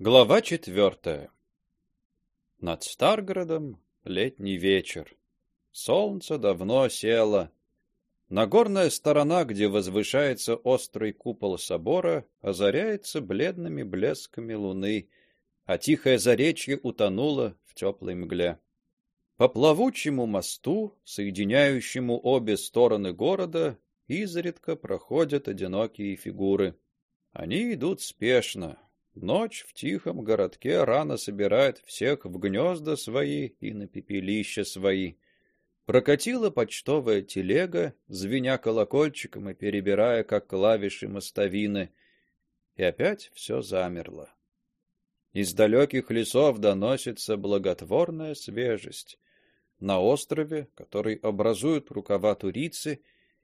Глава четвертая. Над Старгородом летний вечер. Солнце давно село. Нагорная сторона, где возвышается острый купол собора, озаряется бледными блесками луны, а тихое заречье утонуло в теплой мгле. По плавучему мосту, соединяющему обе стороны города, изредка проходят одинокие фигуры. Они идут спешно, Ночь в тихом городке рано собирает всех в гнезда свои и на пепелища свои. Прокатила почтовая телега, звеня колокольчиком и перебирая как клавиши мостовины, и опять все замерло. Из далеких лесов доносится благотворная свежесть. На острове, который образуют рукава Турицы,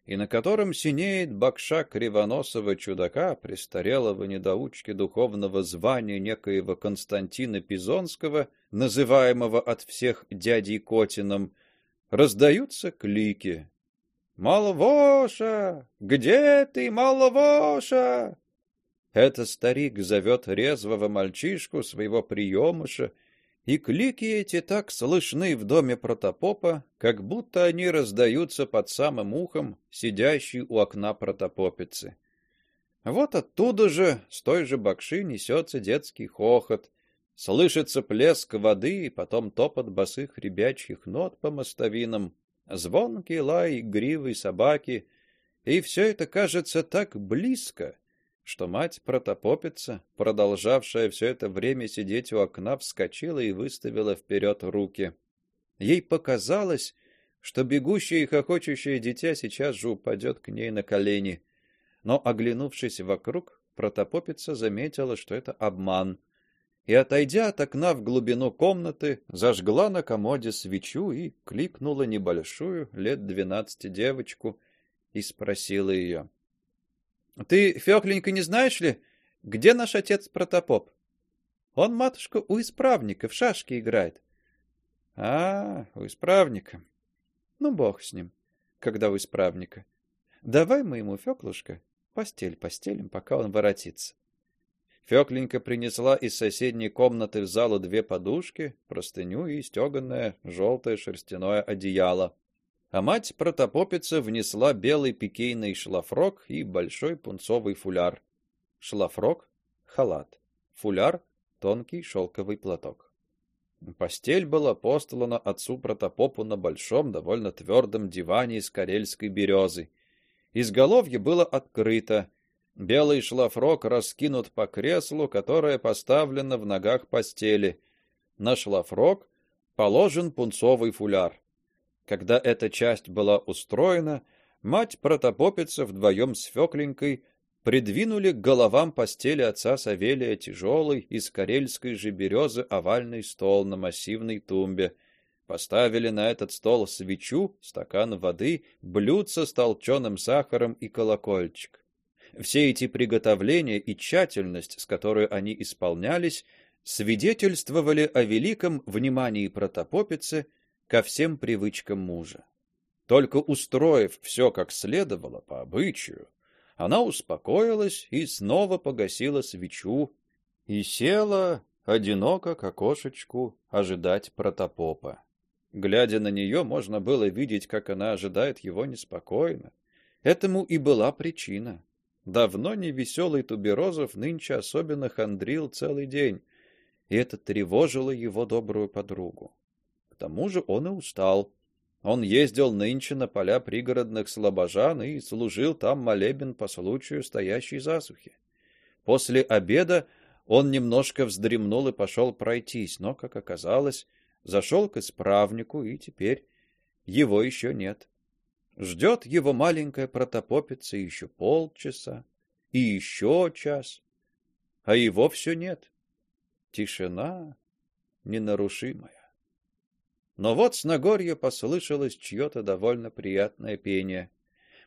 и на котором синеет бакша кривоносого чудака, престарелого недоучки духовного звания некоего Константина Пизонского, называемого от всех дядей Котином, раздаются клики. Малвоша, где ты, Малвоша? Это старик зовет резвого мальчишку своего приемыша и клики эти так слышны в доме протопопа, как будто они раздаются под самым ухом сидящей у окна протопопицы. Вот оттуда же, с той же бакши несется детский хохот, слышится плеск воды и потом топот босых ребячьих ног по мостовинам, звонкий лай игривой собаки, и все это кажется так близко, что мать протопопица, продолжавшая все это время сидеть у окна, вскочила и выставила вперед руки. Ей показалось, что бегущее и хохочущее дитя сейчас же упадет к ней на колени. Но оглянувшись вокруг, протопопица заметила, что это обман. И отойдя от окна в глубину комнаты, зажгла на комоде свечу и кликнула небольшую, лет двенадцати девочку и спросила ее: ты, Фёкленька, не знаешь ли, где наш отец Протопоп? Он, матушка, у исправника в шашки играет. А, у исправника. Ну бог с ним, когда у исправника. Давай мы ему, Фёклушка, постель постелим, пока он воротится. Фёкленька принесла из соседней комнаты в залу две подушки, простыню и стёганое желтое шерстяное одеяло а мать протопопица внесла белый пикейный шлафрок и большой пунцовый фуляр. Шлафрок халат, фуляр тонкий шелковый платок. Постель была постлана отцу протопопу на большом, довольно твердом диване из карельской березы. Изголовье было открыто. Белый шлафрок раскинут по креслу, которое поставлено в ногах постели. На шлафрок положен пунцовый фуляр. Когда эта часть была устроена, мать протопопица вдвоем с Фёкленькой придвинули к головам постели отца Савелия тяжелый из карельской же березы овальный стол на массивной тумбе. Поставили на этот стол свечу, стакан воды, блюдце с толченым сахаром и колокольчик. Все эти приготовления и тщательность, с которой они исполнялись, свидетельствовали о великом внимании протопопицы ко всем привычкам мужа. Только устроив все как следовало по обычаю, она успокоилась и снова погасила свечу и села одиноко к окошечку ожидать протопопа. Глядя на нее, можно было видеть, как она ожидает его неспокойно. Этому и была причина. Давно не веселый Туберозов нынче особенно хандрил целый день, и это тревожило его добрую подругу. Тому же он и устал. Он ездил нынче на поля пригородных слобожан и служил там молебен по случаю стоящей засухи. После обеда он немножко вздремнул и пошел пройтись, но, как оказалось, зашел к исправнику, и теперь его еще нет. Ждет его маленькая протопопица еще полчаса и еще час, а его все нет. Тишина ненарушимая. Но вот с Нагорья послышалось чье-то довольно приятное пение.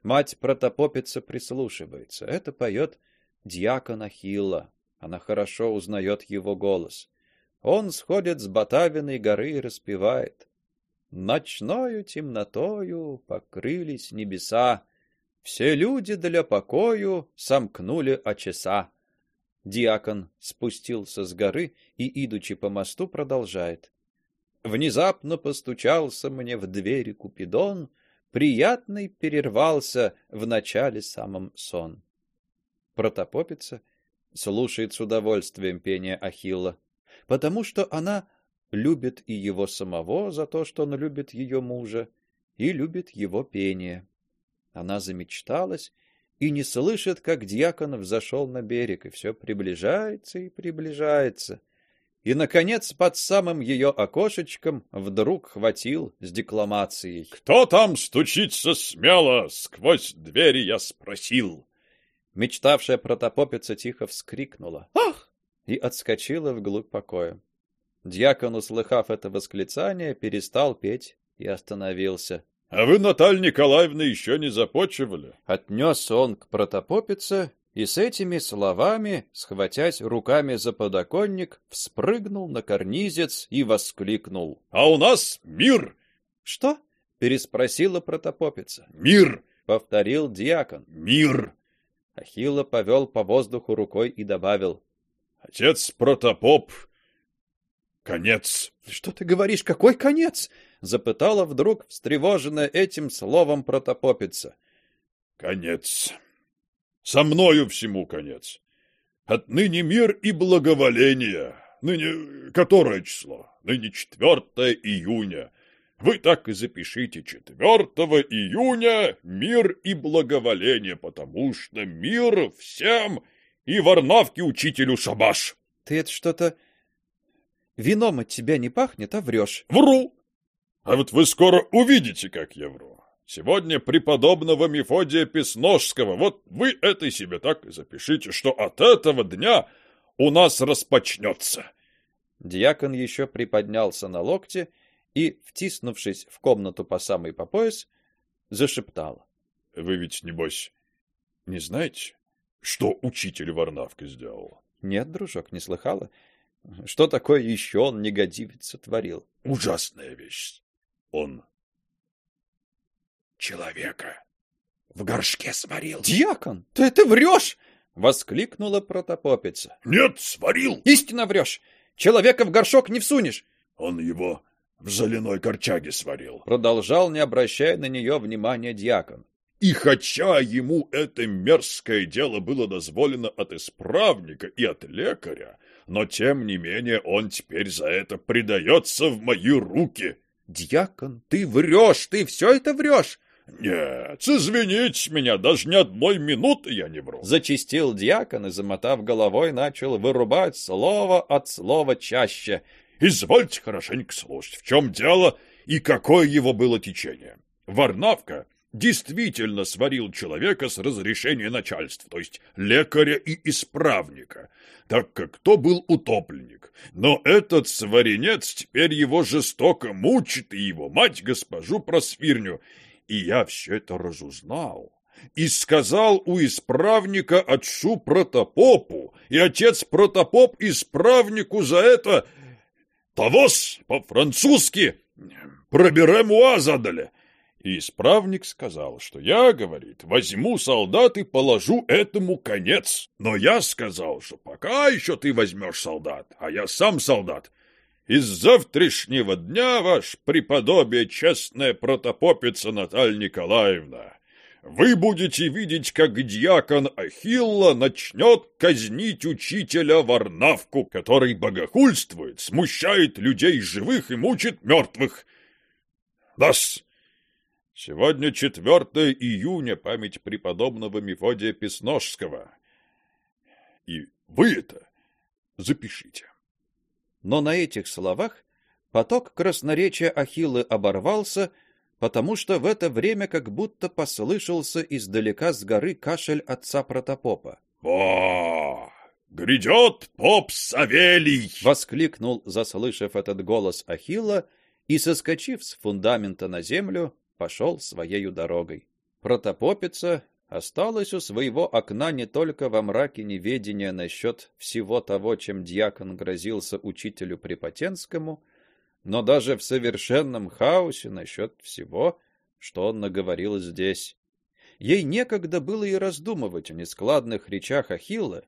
Мать протопопица прислушивается. Это поет дьякон Ахилла. Она хорошо узнает его голос. Он сходит с Батавиной горы и распевает: Ночною темнотою покрылись небеса, все люди для покою сомкнули очеса. Диакон спустился с горы и, идучи по мосту, продолжает: Внезапно постучался мне в двери Купидон, приятный перервался в начале самом сон. Протопопица слушает с удовольствием пение Ахилла, потому что она любит и его самого за то, что он любит ее мужа, и любит его пение. Она замечталась и не слышит, как дьякон взошел на берег, и все приближается и приближается. И наконец, под самым ее окошечком вдруг хватил с декламацией: "Кто там стучится смело? Сквозь двери я спросил". Мечтавшая протопопица тихо вскрикнула: "Ах!" и отскочила вглубь покоя. Дьякон, услыхав это восклицание, перестал петь и остановился. А вы, Наталья Николаевна, еще не започивали? Отнес он к протопопице и с этими словами, схватясь руками за подоконник, вспрыгнул на карнизец и воскликнул: "А у нас мир!" "Что?" переспросила протопопица. "Мир!" повторил диакон. "Мир!" Ахилла повел по воздуху рукой и добавил: "Отец протопоп, конец". "Что ты говоришь? Какой конец?" запытала вдруг встревоженная этим словом протопопица. Конец. Со мною всему конец. Отныне мир и благоволение. Ныне которое число? Ныне 4 июня. Вы так и запишите 4 июня мир и благоволение, потому что мир всем и Варнавке учителю шабаш. Ты это что-то вином от тебя не пахнет, а врешь. Вру. А вот вы скоро увидите, как я вру. Сегодня преподобного Мефодия Песножского. Вот вы это себе так и запишите, что от этого дня у нас распочнется. Диакон еще приподнялся на локте и, втиснувшись в комнату по самый по пояс, зашептал: "Вы ведь небось не знаете, что учитель Варнавка сделал?" "Нет, дружок, не слыхала. Что такое еще он негодивец сотворил?" "Ужасная вещь он человека в горшке сварил. Дьякон, ты это врешь! воскликнула протопопица. Нет, сварил. Истинно врешь. Человека в горшок не всунешь. Он его в соляной корчаге сварил. Продолжал, не обращая на нее внимания дьякон. И хотя ему это мерзкое дело было дозволено от исправника и от лекаря, но тем не менее он теперь за это предается в мои руки. Дьякон, ты врешь, ты все это врешь. Нет, извините меня, даже ни одной минуты я не вру. Зачистил дьякон и, замотав головой, начал вырубать слово от слова чаще. Извольте хорошенько слушать, в чем дело и какое его было течение. Варнавка действительно сварил человека с разрешения начальства, то есть лекаря и исправника, так как кто был утопленник. Но этот сваренец теперь его жестоко мучит, и его мать госпожу Просвирню. И я все это разузнал и сказал у исправника отцу протопопу, и отец протопоп исправнику за это «Тавос» по-французски «проберемуа» задали. И исправник сказал, что я, говорит, возьму солдат и положу этому конец. Но я сказал, что пока еще ты возьмешь солдат, а я сам солдат. Из завтрашнего дня, ваш преподобие, честная протопопица Наталья Николаевна, вы будете видеть, как дьякон Ахилла начнет казнить учителя Варнавку, который богохульствует, смущает людей живых и мучит мертвых. Да-с, Сегодня 4 июня, память преподобного Мефодия Песножского. И вы это запишите. Но на этих словах поток красноречия Ахиллы оборвался, потому что в это время как будто послышался издалека с горы кашель отца протопопа. «О, грядет поп Савелий!» — воскликнул, заслышав этот голос Ахилла, и, соскочив с фундамента на землю, пошел своей дорогой. Протопопица осталась у своего окна не только во мраке неведения насчет всего того, чем диакон грозился учителю Препотенскому, но даже в совершенном хаосе насчет всего, что он наговорил здесь. Ей некогда было и раздумывать о нескладных речах Ахилла,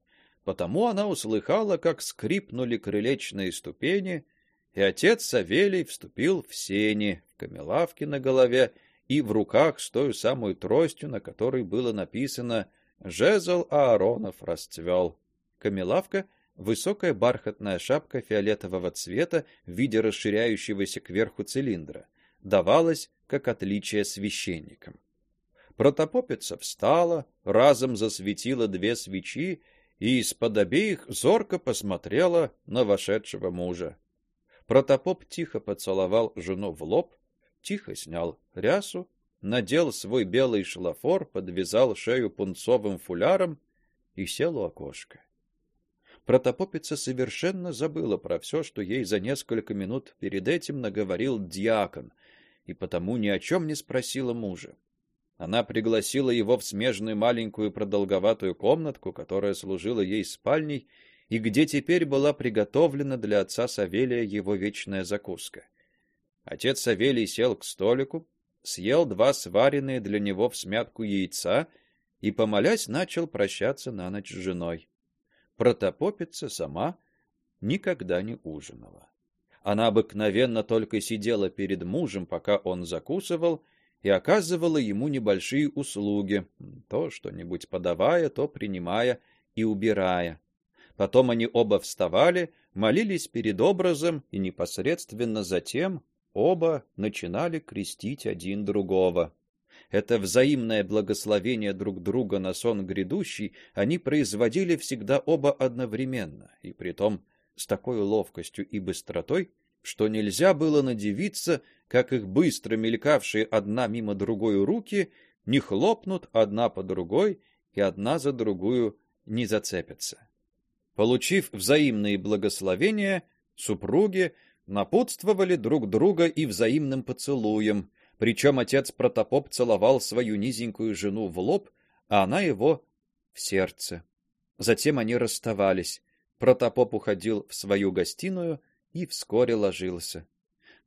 Потому она услыхала, как скрипнули крылечные ступени, и отец Савелий вступил в сени, в камелавке на голове и в руках с той самой тростью, на которой было написано «Жезл Ааронов расцвел». Камелавка — высокая бархатная шапка фиолетового цвета в виде расширяющегося кверху цилиндра, давалась как отличие священникам. Протопопица встала, разом засветила две свечи и из-под обеих зорко посмотрела на вошедшего мужа. Протопоп тихо поцеловал жену в лоб, тихо снял рясу, надел свой белый шлафор, подвязал шею пунцовым фуляром и сел у окошка. Протопопица совершенно забыла про все, что ей за несколько минут перед этим наговорил диакон, и потому ни о чем не спросила мужа. Она пригласила его в смежную маленькую продолговатую комнатку, которая служила ей спальней, и где теперь была приготовлена для отца Савелия его вечная закуска. Отец Савелий сел к столику, съел два сваренные для него в смятку яйца и, помолясь, начал прощаться на ночь с женой. Протопопица сама никогда не ужинала. Она обыкновенно только сидела перед мужем, пока он закусывал, и оказывала ему небольшие услуги, то что-нибудь подавая, то принимая и убирая. Потом они оба вставали, молились перед образом и непосредственно затем Оба начинали крестить один другого. Это взаимное благословение друг друга на сон грядущий они производили всегда оба одновременно, и притом с такой ловкостью и быстротой, что нельзя было надевиться, как их быстро мелькавшие одна мимо другой руки не хлопнут одна по другой и одна за другую не зацепятся. Получив взаимные благословения, супруги напутствовали друг друга и взаимным поцелуем, причем отец Протопоп целовал свою низенькую жену в лоб, а она его в сердце. Затем они расставались. Протопоп уходил в свою гостиную и вскоре ложился.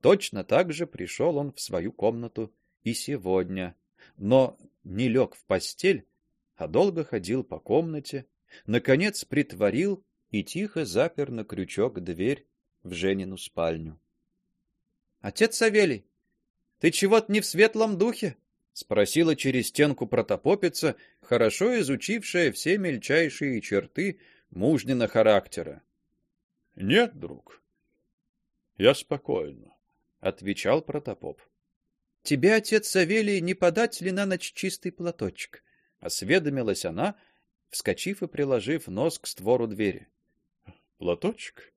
Точно так же пришел он в свою комнату и сегодня, но не лег в постель, а долго ходил по комнате, наконец притворил и тихо запер на крючок дверь в Женину спальню. Отец Савелий, ты чего-то не в светлом духе? спросила через стенку протопопица, хорошо изучившая все мельчайшие черты мужнина характера. Нет, друг. Я спокойно, отвечал протопоп. Тебе, отец Савелий, не подать ли на ночь чистый платочек? осведомилась она, вскочив и приложив нос к створу двери. Платочек?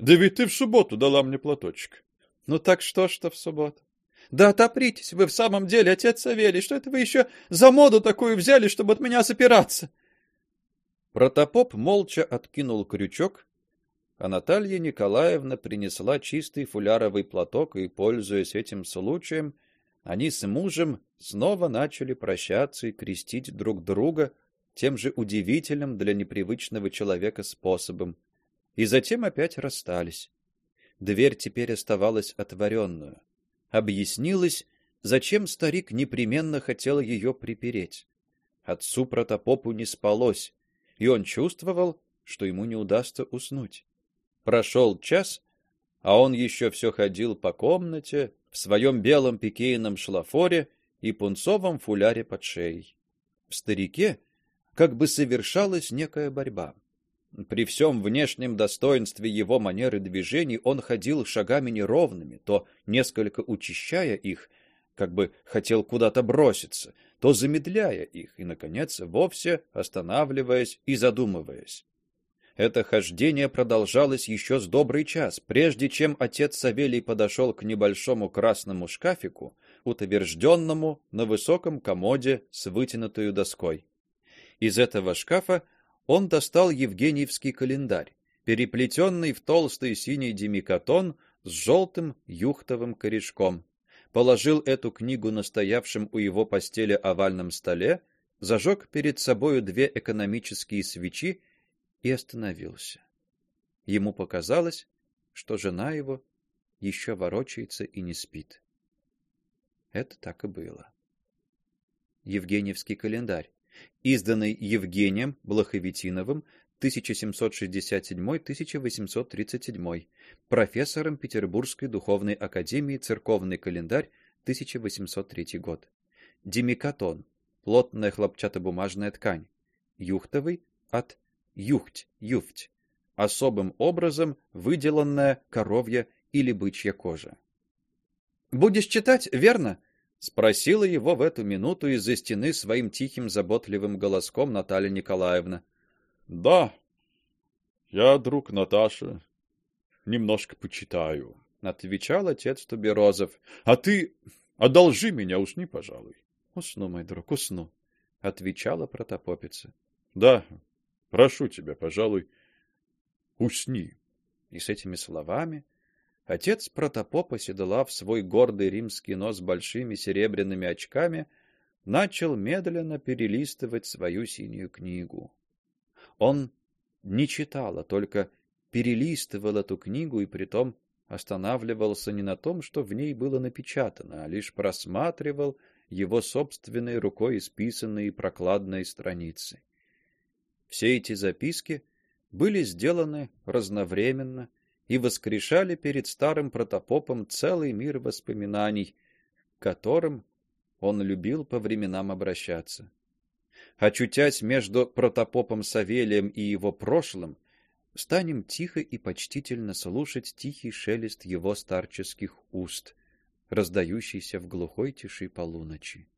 Да ведь ты в субботу дала мне платочек. Ну так что, что в субботу? Да отопритесь вы в самом деле, отец Савелий, что это вы еще за моду такую взяли, чтобы от меня запираться? Протопоп молча откинул крючок, а Наталья Николаевна принесла чистый фуляровый платок, и, пользуясь этим случаем, они с мужем снова начали прощаться и крестить друг друга тем же удивительным для непривычного человека способом и затем опять расстались. Дверь теперь оставалась отворенную. Объяснилось, зачем старик непременно хотел ее припереть. Отцу протопопу не спалось, и он чувствовал, что ему не удастся уснуть. Прошел час, а он еще все ходил по комнате в своем белом пикейном шлафоре и пунцовом фуляре под шеей. В старике как бы совершалась некая борьба. При всем внешнем достоинстве его манеры движений он ходил шагами неровными, то несколько учащая их, как бы хотел куда-то броситься, то замедляя их и наконец вовсе останавливаясь и задумываясь. Это хождение продолжалось еще с добрый час, прежде чем отец Савелий подошел к небольшому красному шкафику, утвержденному на высоком комоде с вытянутой доской. Из этого шкафа он достал Евгеньевский календарь, переплетенный в толстый синий демикатон с желтым юхтовым корешком. Положил эту книгу на стоявшем у его постели овальном столе, зажег перед собою две экономические свечи и остановился. Ему показалось, что жена его еще ворочается и не спит. Это так и было. Евгеньевский календарь изданный Евгением Блоховитиновым 1767-1837, профессором Петербургской духовной академии Церковный календарь 1803 год. Демикатон плотная хлопчатобумажная ткань. Юхтовый от юхть, юфть, особым образом выделанная коровья или бычья кожа. Будешь читать, верно? Спросила его в эту минуту из-за стены своим тихим заботливым голоском Наталья Николаевна. Да. Я друг Наташи. Немножко почитаю, отвечал отец Туберозов. А ты одолжи меня, усни, пожалуй. Усну, мой друг, усну, отвечала протопопица. Да. Прошу тебя, пожалуй, усни. И с этими словами Отец протопопа, седлав свой гордый римский нос большими серебряными очками, начал медленно перелистывать свою синюю книгу. Он не читал, а только перелистывал эту книгу и притом останавливался не на том, что в ней было напечатано, а лишь просматривал его собственной рукой исписанные прокладные страницы. Все эти записки были сделаны разновременно и воскрешали перед старым протопопом целый мир воспоминаний, к которым он любил по временам обращаться. Очутясь между протопопом Савелием и его прошлым, станем тихо и почтительно слушать тихий шелест его старческих уст, раздающийся в глухой тиши полуночи.